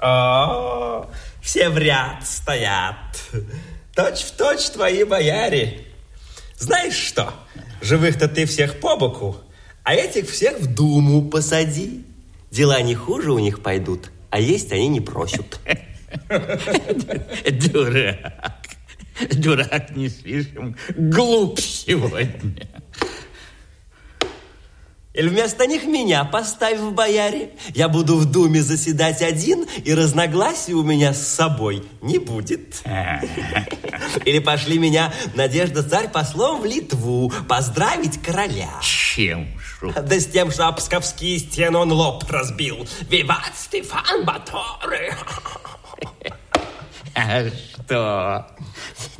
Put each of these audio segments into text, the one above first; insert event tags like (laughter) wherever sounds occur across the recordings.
О, все в ряд стоят. Точь в точь твои бояре. Знаешь что? Живых-то ты всех по боку, а этих всех в думу посади. Дела не хуже у них пойдут, а есть они не просят. (laughs) Дурак. Дурак не слишком глуп сегодня. Или вместо них меня поставь в бояре. Я буду в думе заседать один, и разногласий у меня с собой не будет. (laughs) Или пошли меня, Надежда царь, послом в Литву поздравить короля. Чем? Да с тем, что об псковские стены он лоб разбил. Виват Стефан Баторы! (laughs) А что?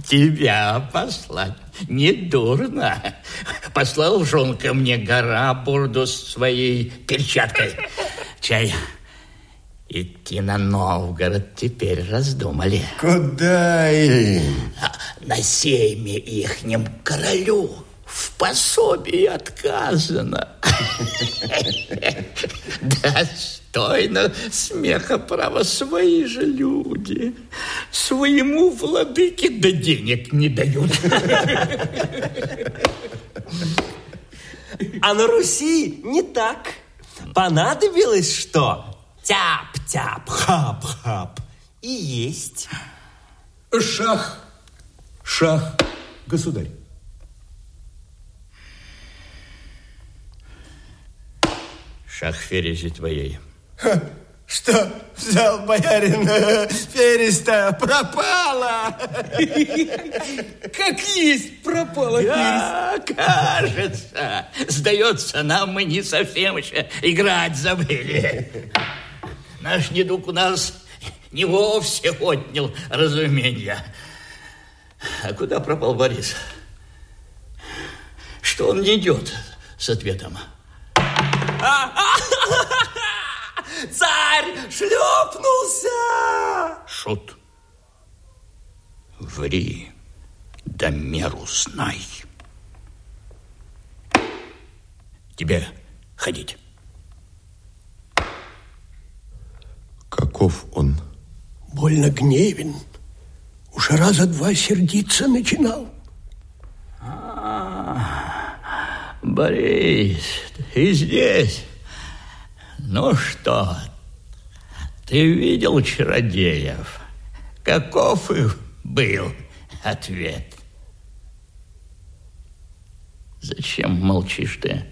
Тебя послать недурно. Послал жон ко мне гора бурду с своей перчаткой. Чай, идти на Новгород теперь раздумали. Куда им? На сейме ихнем королю в пособии отказано. Достойно смеха право свои же люди. Своему владыке да денег не дают. А на Руси не так. Понадобилось что? Тяп-тяп, хап-хап. И есть. Шах, шах, государь. Шах ферези твоей. Что взял боярин э, Ферес-то? Пропала! Как есть пропала Да, кажется. Сдается нам, мы не совсем еще играть забыли. Наш недуг у нас не вовсе отнял разумения. А куда пропал Борис? Что он не идет с ответом? Царь шлепнулся! Шут, ври, да меру знай. Тебе ходить. Каков он? Больно гневен. Уже раза два сердиться начинал. Борис, ты здесь? Ну что, ты видел чародеев? Каков их был ответ? Зачем молчишь ты?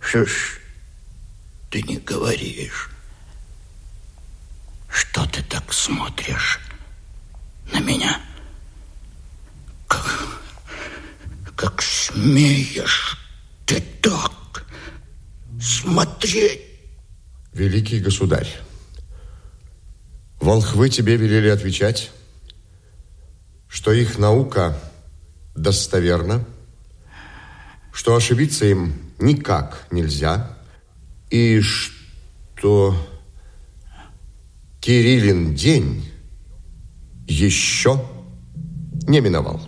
Что ж ты не говоришь? Что ты так смотришь на меня? Как, как смеешь смотреть? Великий государь, волхвы тебе велели отвечать, что их наука достоверна, что ошибиться им никак нельзя, и что Кириллин день еще не миновал.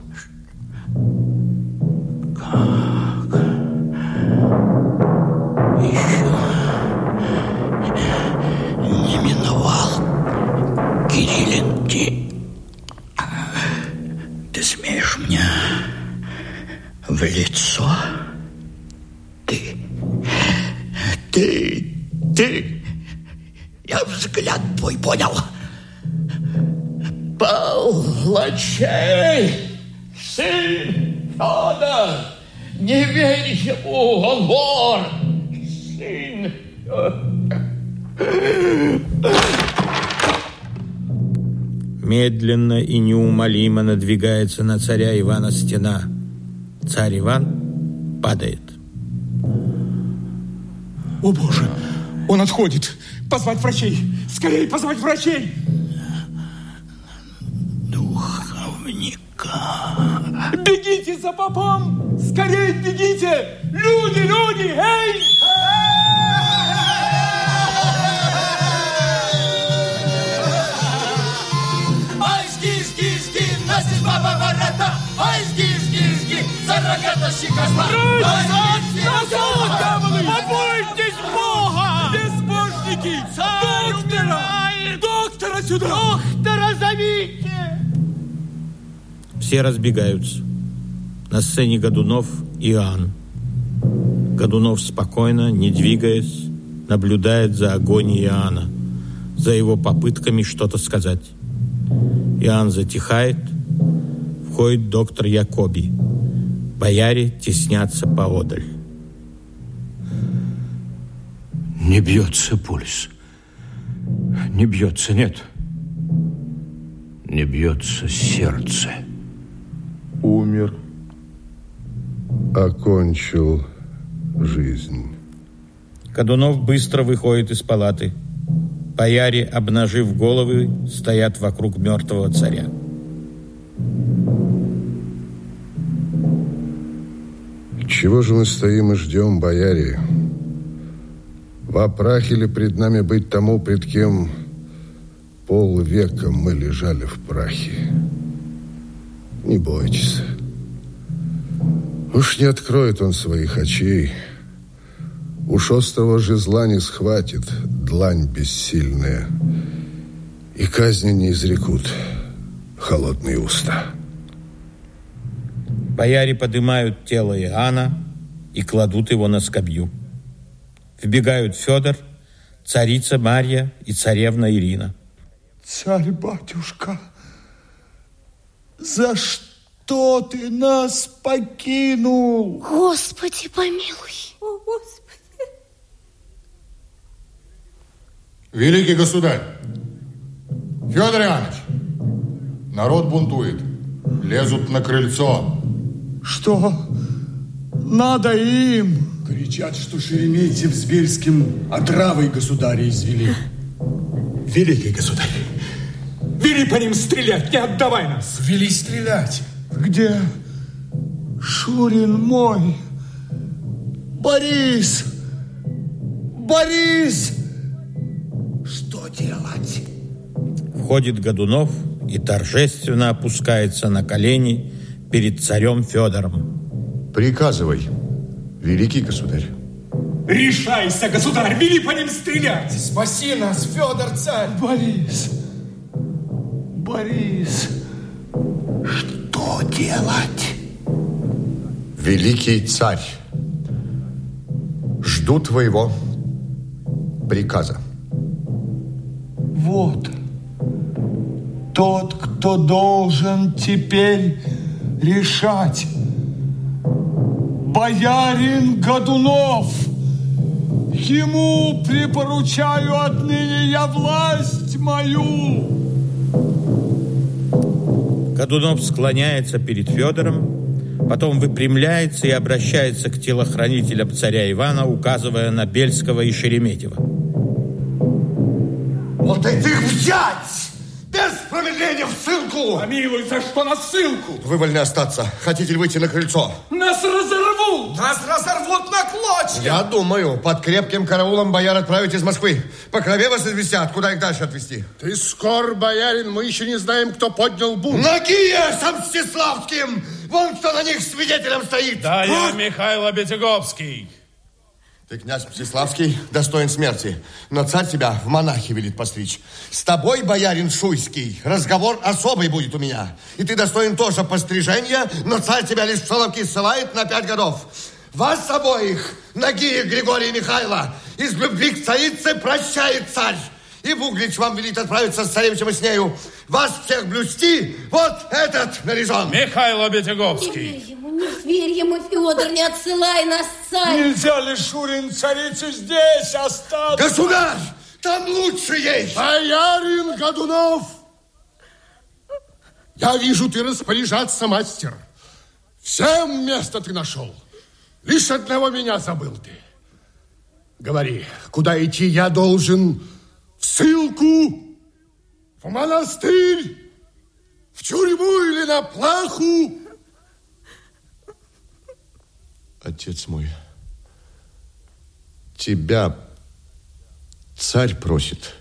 Ты смеешь мне в лицо? Ты, ты, ты, я взгляд твой понял. Палачей, сын Федор, не верь ему, он вор, сын Медленно и неумолимо надвигается на царя Ивана стена. Царь Иван падает. О, Боже, он отходит. Позвать врачей. Скорее позвать врачей. Духовника. Бегите за попом. Скорее бегите. Люди, люди, эй! Баба ворота. Ой, жги, жги, жги, за рогата щекозла. Ой, жги, жги, Побойтесь Бога! Безбожники! Доктора! сюда! Доктора зовите! Все разбегаются. На сцене Годунов и Иоанн. Годунов спокойно, не двигаясь, наблюдает за агонией Иоанна, за его попытками что-то сказать. Иоанн затихает, входит доктор Якоби. Бояре теснятся поодаль. Не бьется пульс. Не бьется, нет. Не бьется сердце. Умер. Окончил жизнь. Кадунов быстро выходит из палаты. Бояре, обнажив головы, стоят вокруг мертвого царя. Чего же мы стоим и ждем, бояре? Во прахе ли пред нами быть тому, пред кем полвека мы лежали в прахе? Не бойтесь. Уж не откроет он своих очей. Уж острого жезла не схватит длань бессильная. И казни не изрекут холодные уста. Бояре поднимают тело Иоанна и кладут его на скобью. Вбегают Федор, царица Марья и царевна Ирина. Царь-батюшка, за что ты нас покинул? Господи, помилуй. О, Господи. Великий государь, Федор Иванович, народ бунтует, лезут на крыльцо. Что надо им? Кричат, что Шереметьев с Бельским отравой государя извели. Великий государь, вели по ним стрелять, не отдавай нас. Вели стрелять. Где Шурин мой? Борис! Борис! Что делать? Входит Годунов и торжественно опускается на колени перед царем Федором. Приказывай, великий государь. Решайся, государь, вели по ним стрелять. Спаси нас, Федор царь. Борис, Борис, что делать? Великий царь, жду твоего приказа. Вот тот, кто должен теперь решать. Боярин Годунов. Ему припоручаю отныне я власть мою. Годунов склоняется перед Федором, потом выпрямляется и обращается к телохранителям царя Ивана, указывая на Бельского и Шереметьева. Вот это их взять! Промедления в ссылку! Помилуй, за что на ссылку? Вы вольны остаться. Хотите ли выйти на крыльцо? Нас разорвут! Нас разорвут на клочья! Я думаю, под крепким караулом бояр отправить из Москвы. По крови вас известят, куда их дальше отвезти. Ты скор, боярин, мы еще не знаем, кто поднял бунт. Нагие с Мстиславским! Вон кто на них свидетелем стоит! Да, я Михаил Бетяговский. Ты, князь Мстиславский, достоин смерти, но царь тебя в монахи велит постричь. С тобой, боярин Шуйский, разговор особый будет у меня. И ты достоин тоже пострижения, но царь тебя лишь в Соловки ссылает на пять годов. Вас обоих, ноги Григория Михайла, из любви к царице прощает царь. И Буглич вам велит отправиться с царевичем и с нею. Вас всех блюсти, вот этот наряжен. Михаил Не Бетяговский. верь ему, не верь ему, Федор, не отсылай нас, царь. Нельзя ли, Шурин, царицу здесь остаться? Государь, там лучше ей. Боярин Годунов! Я вижу, ты распоряжаться мастер. Всем место ты нашел. Лишь одного меня забыл ты. Говори, куда идти я должен? В ссылку? В монастырь? В тюрьму или на плаху? Отец мой, тебя царь просит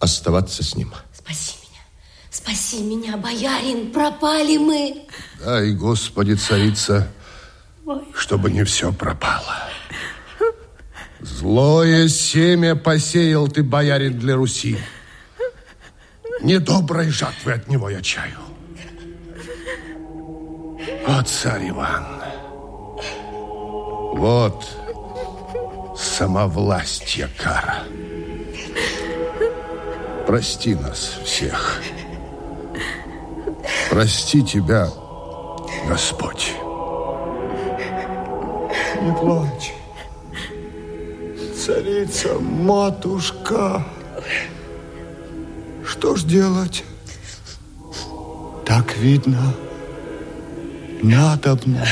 оставаться с ним. Спаси меня, спаси меня, боярин, пропали мы. Дай, Господи, царица, чтобы не все пропало. Злое семя посеял ты, боярин, для Руси. Недоброй жатвы от него я чаю. Вот царь Иван. Вот самовластье кара. Прости нас всех. Прости тебя, Господь. Не плачь. Царица, матушка. Что ж делать? Так видно, надобно.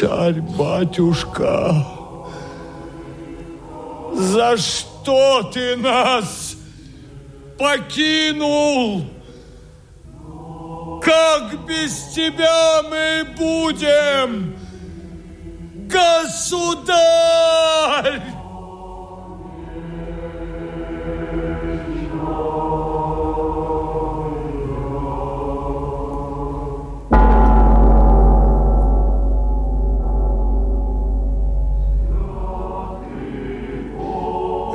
Царь-батюшка, за что ты нас покинул? Как без тебя мы будем, государь?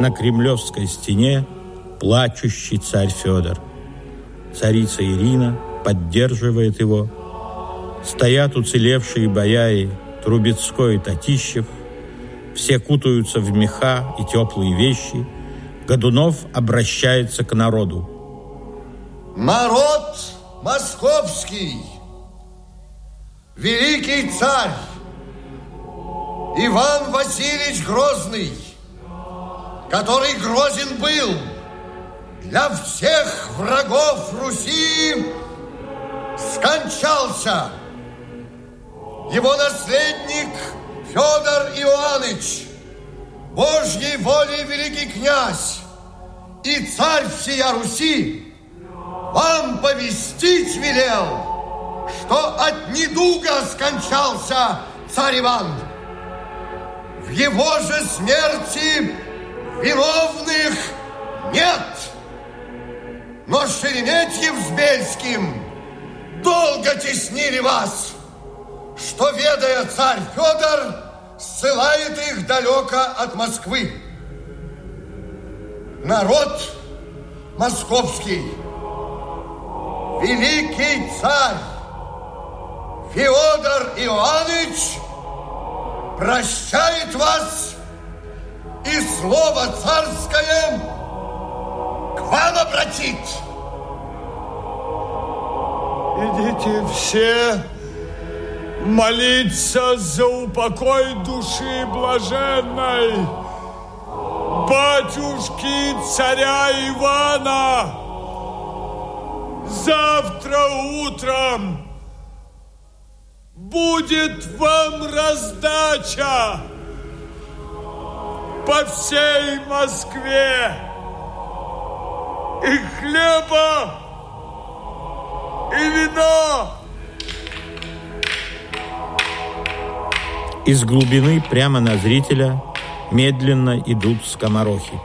На Кремлевской стене плачущий царь Федор. Царица Ирина поддерживает его. Стоят уцелевшие бояре Трубецкой и Татищев. Все кутаются в меха и теплые вещи. Годунов обращается к народу. Народ московский, великий царь Иван Васильевич Грозный, который грозен был для всех врагов Руси, скончался. Его наследник Федор Иоаннович, Божьей волей великий князь и царь всея Руси, вам повестить велел, что от недуга скончался царь Иван. В его же смерти виновных нет. Но Шереметьев с Бельским долго теснили вас, что, ведая царь Федор, ссылает их далеко от Москвы. Народ московский, великий царь Феодор Иоаннович прощает вас и слово царское к вам обратит. Идите все молиться за упокой души блаженной батюшки царя Ивана. Завтра утром будет вам раздача по всей Москве и хлеба, и вина. Из глубины прямо на зрителя медленно идут скоморохи.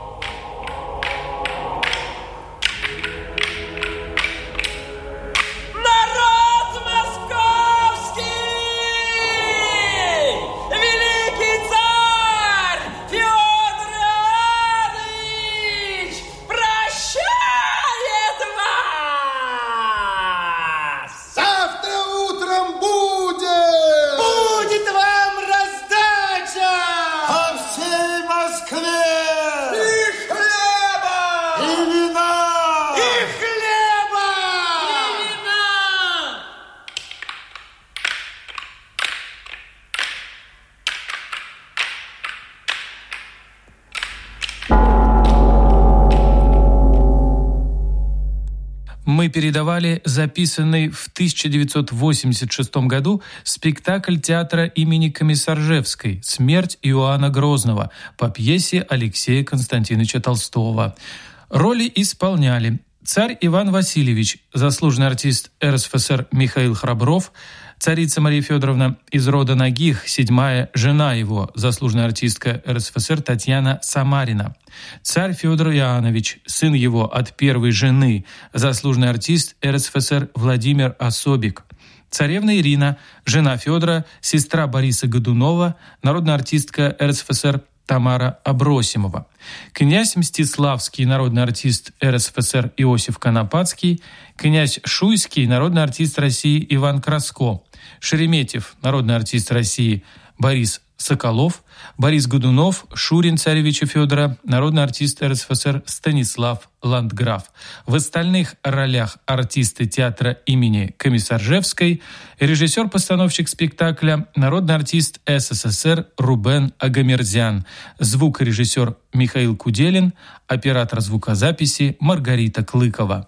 Передавали записанный в 1986 году спектакль театра имени Комиссаржевской «Смерть Иоанна Грозного» по пьесе Алексея Константиновича Толстого. Роли исполняли царь Иван Васильевич, заслуженный артист РСФСР Михаил Храбров, царица Мария Федоровна из рода Нагих, седьмая жена его, заслуженная артистка РСФСР Татьяна Самарина. Царь Федор Иоаннович, сын его от первой жены, заслуженный артист РСФСР Владимир Особик. Царевна Ирина, жена Федора, сестра Бориса Годунова, народная артистка РСФСР Тамара Абросимова. Князь Мстиславский, народный артист РСФСР Иосиф Конопадский, князь Шуйский, народный артист России Иван Краско, Шереметьев, народный артист России Борис Соколов, Борис Годунов, Шурин царевича Федора, народный артист РСФСР Станислав Ландграф. В остальных ролях артисты театра имени Комиссаржевской, режиссер-постановщик спектакля, народный артист СССР Рубен Агамерзян, звукорежиссер Михаил Куделин, оператор звукозаписи Маргарита Клыкова.